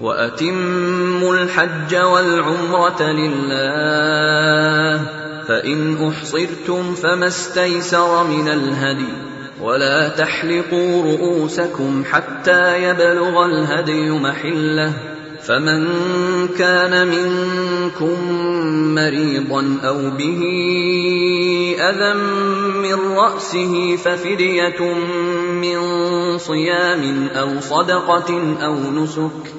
واتموا الحج والعمره لله فان احصرتم فما استيسر من الهدي ولا تحلقوا رؤوسكم حتى يبلغ الهدي محله فمن كان منكم مريضا أو به اذى من راسه ففديه من صيام أو صدقه أو نسك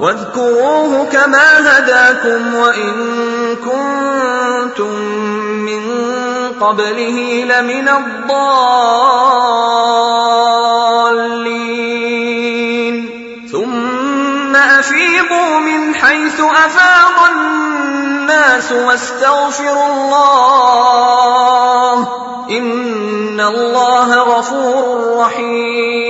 واذكروه كما هداكم وإن كنتم من قبله لمن الضالين. ثم أفيضوا من حيث أفاض الناس واستغفروا الله. إن الله غفور رحيم.